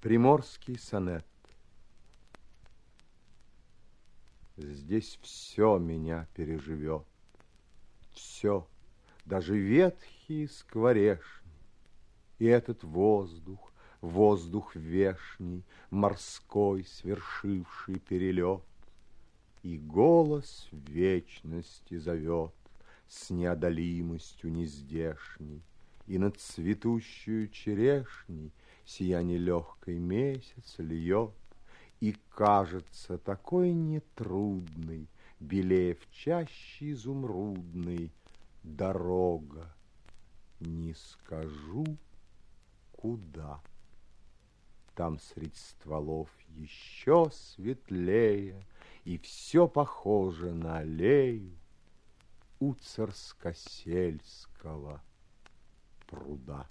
Приморский сонет. Здесь все меня переживет, все, даже ветхий скворешни, И этот воздух, воздух вешний, Морской свершивший перелет, И голос вечности зовет С неодолимостью нездешней, И над цветущую черешней Сияние легкой месяц льет, И кажется такой нетрудной, Белее в чаще изумрудной, Дорога, не скажу, куда. Там средь стволов еще светлее, И все похоже на аллею у Царскосельского пруда.